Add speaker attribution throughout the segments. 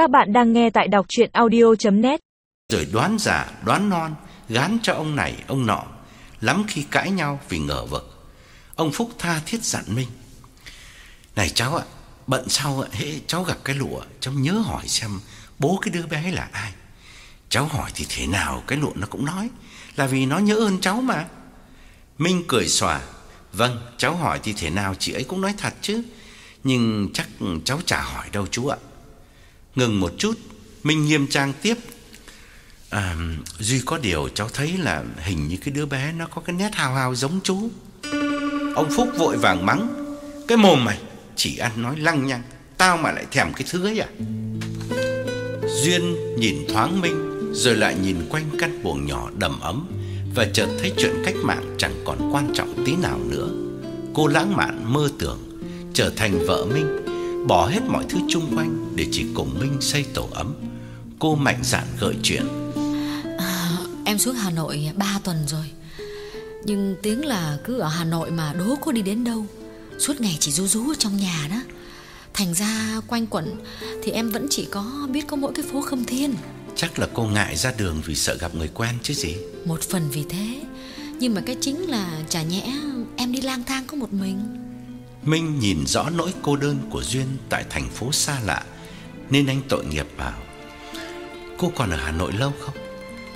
Speaker 1: Các bạn đang nghe tại đọc chuyện audio.net
Speaker 2: Rồi đoán giả, đoán non, gán cho ông này, ông nọ. Lắm khi cãi nhau vì ngờ vực. Ông Phúc tha thiết dặn Minh. Này cháu ạ, bận sau ạ, hễ cháu gặp cái lụa, cháu nhớ hỏi xem bố cái đứa bé là ai. Cháu hỏi thì thế nào cái lụa nó cũng nói, là vì nó nhớ ơn cháu mà. Minh cười xòa, vâng, cháu hỏi thì thế nào chị ấy cũng nói thật chứ. Nhưng chắc cháu chả hỏi đâu chú ạ. Ngừng một chút, Minh nghiêm trang tiếp. À, Duy có điều cháu thấy là hình như cái đứa bé nó có cái nét hào hào giống chú. Ông Phúc vội vàng mắng. Cái mồm mày, chỉ ăn nói lăng nhăng. Tao mà lại thèm cái thứ ấy à? Duyên nhìn thoáng Minh, rồi lại nhìn quanh căn buồng nhỏ đầm ấm và chợt thấy chuyện cách mạng chẳng còn quan trọng tí nào nữa. Cô lãng mạn mơ tưởng trở thành vợ Minh, bỏ hết mọi thứ chung quanh để chỉ cùng Minh xây tổ ấm. Cô mạnh dạn gợi chuyện.
Speaker 3: À, em xuống Hà Nội 3 tuần rồi Nhưng tiếng là cứ ở Hà Nội mà đố có đi đến đâu Suốt ngày chỉ rú rú ở trong nhà đó Thành ra quanh quẩn Thì em vẫn chỉ có biết có mỗi cái phố Khâm Thiên
Speaker 2: Chắc là cô ngại ra đường vì sợ gặp người quen chứ gì.
Speaker 3: Một phần vì thế Nhưng mà cái chính là chả nhẽ em đi lang thang có một mình
Speaker 2: Minh nhìn rõ nỗi cô đơn của Duyên tại thành phố xa lạ, nên anh tội nghiệp bảo: "Cô còn ở Hà Nội lâu không?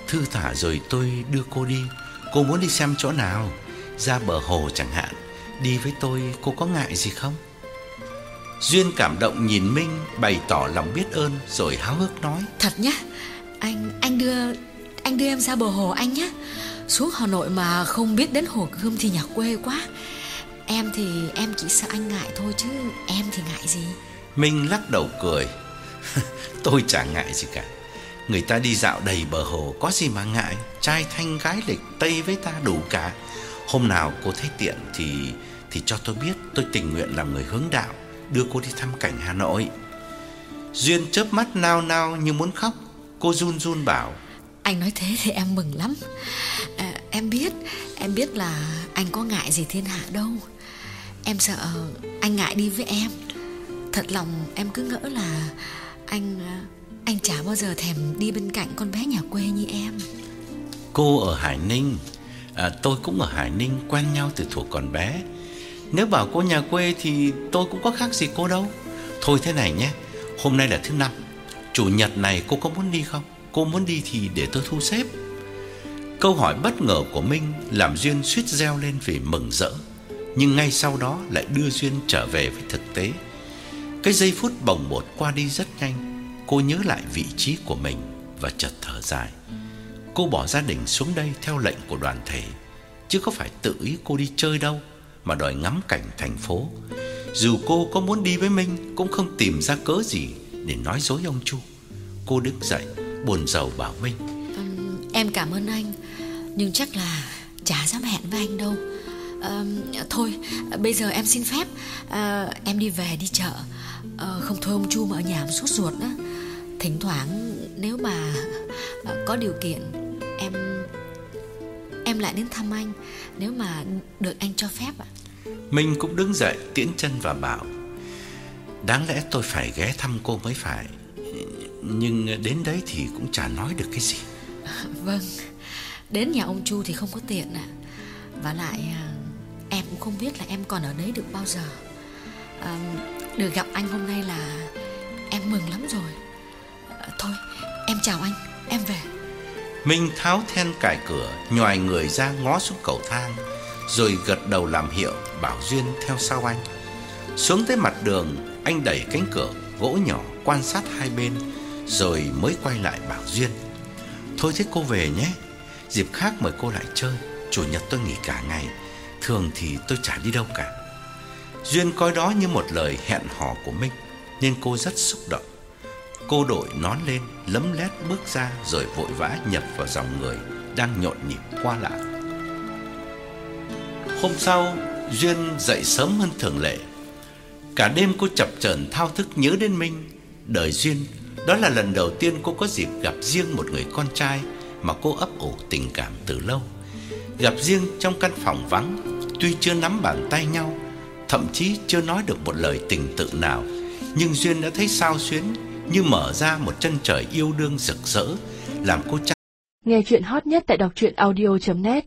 Speaker 2: Thư thả rồi tôi đưa cô đi. Cô muốn đi xem chỗ nào? Ra bờ hồ chẳng hạn. Đi với tôi, cô có ngại gì không?" Duyên cảm động nhìn Minh, bày tỏ lòng biết ơn rồi háo hức nói:
Speaker 3: Thật nhá, Anh anh đưa anh đưa em ra bờ hồ anh nhé Xuống Hà Nội mà không biết đến hồ Gươm thì nhà quê quá Em thì em chỉ sợ anh ngại thôi chứ Em thì ngại gì
Speaker 2: Minh lắc đầu cười. Tôi chả ngại gì cả. Người ta đi dạo đầy bờ hồ có gì mà ngại, trai thanh gái lịch tây với ta đủ cả. Hôm nào cô thấy tiện thì thì cho tôi biết, tôi tình nguyện làm người hướng đạo, đưa cô đi thăm cảnh Hà Nội. Duyên chớp mắt nao nao như muốn khóc, cô run run bảo:
Speaker 3: Anh nói thế thì em mừng lắm à, Em biết Em biết là anh có ngại gì thiên hạ đâu Em sợ anh ngại đi với em Thật lòng em cứ ngỡ là Anh Anh chả bao giờ thèm đi bên cạnh con bé nhà quê như em
Speaker 2: Cô ở Hải Ninh, à, tôi cũng ở Hải Ninh quen nhau từ thuở còn bé. Nếu bảo cô nhà quê thì tôi cũng có khác gì cô đâu. Thôi thế này nhé, hôm nay là thứ năm, chủ nhật này cô có muốn đi không? Cô muốn đi thì để tôi thu xếp. Câu hỏi bất ngờ của Minh làm Duyên suýt reo lên vì mừng rỡ, nhưng ngay sau đó lại đưa Duyên trở về với thực tế. Cái giây phút bồng bột qua đi rất nhanh, cô nhớ lại vị trí của mình và chợt thở dài. Cô bỏ gia đình xuống đây theo lệnh của đoàn thể, chứ có phải tự ý cô đi chơi đâu mà đòi ngắm cảnh thành phố. Dù cô có muốn đi với Minh cũng không tìm ra cớ gì để nói dối ông Chu. Cô đứng dậy, buồn rầu bảo Minh:
Speaker 3: vâng, Em cảm ơn anh nhưng chắc là chả dám hẹn với anh đâu. À, Thôi bây giờ em xin phép. À, Em đi về đi chợ. À, Không thôi ông Chu mà ở nhà sốt ruột đó. Thỉnh thoảng nếu mà à, có điều kiện Em Em lại đến thăm anh. Nếu mà được anh cho phép ạ.
Speaker 2: Minh cũng đứng dậy tiễn chân và bảo: "Đáng lẽ tôi phải ghé thăm cô mới phải, nhưng đến đấy thì cũng chả nói được cái gì."
Speaker 3: Vâng Đến nhà ông Chu thì không có tiện ạ. Và lại à, Em cũng không biết là em còn ở đấy được bao giờ. À, Được gặp anh hôm nay là Em mừng lắm rồi. À, Thôi em chào anh Em về.
Speaker 2: Minh tháo then cài cửa, nhòi người ra ngó xuống cầu thang, rồi gật đầu làm hiệu bảo Duyên theo sau anh. Xuống tới mặt đường, anh đẩy cánh cửa gỗ nhỏ quan sát hai bên, rồi mới quay lại bảo Duyên: "Thôi thế cô về nhé, dịp khác mời cô lại chơi, chủ nhật tôi nghỉ cả ngày, thường thì tôi chả đi đâu cả." Duyên coi đó như một lời hẹn hò của Minh, nên cô rất xúc động. Cô đội nón lên, lấm lét bước ra rồi vội vã nhập vào dòng người đang nhộn nhịp qua lại. Hôm sau, Duyên dậy sớm hơn thường lệ. Cả đêm cô chập chờn thao thức nhớ đến Minh, đời Duyên, đó là lần đầu tiên cô có dịp gặp riêng một người con trai mà cô ấp ủ tình cảm từ lâu. Gặp riêng trong căn phòng vắng, tuy chưa nắm bàn tay nhau, thậm chí chưa nói được một lời tình tự nào, nhưng Duyên đã thấy sao xuyến như mở ra một chân trời yêu đương rực rỡ, làm cô
Speaker 1: Nghe chuyện hot nhất tại đọc truyện audio.net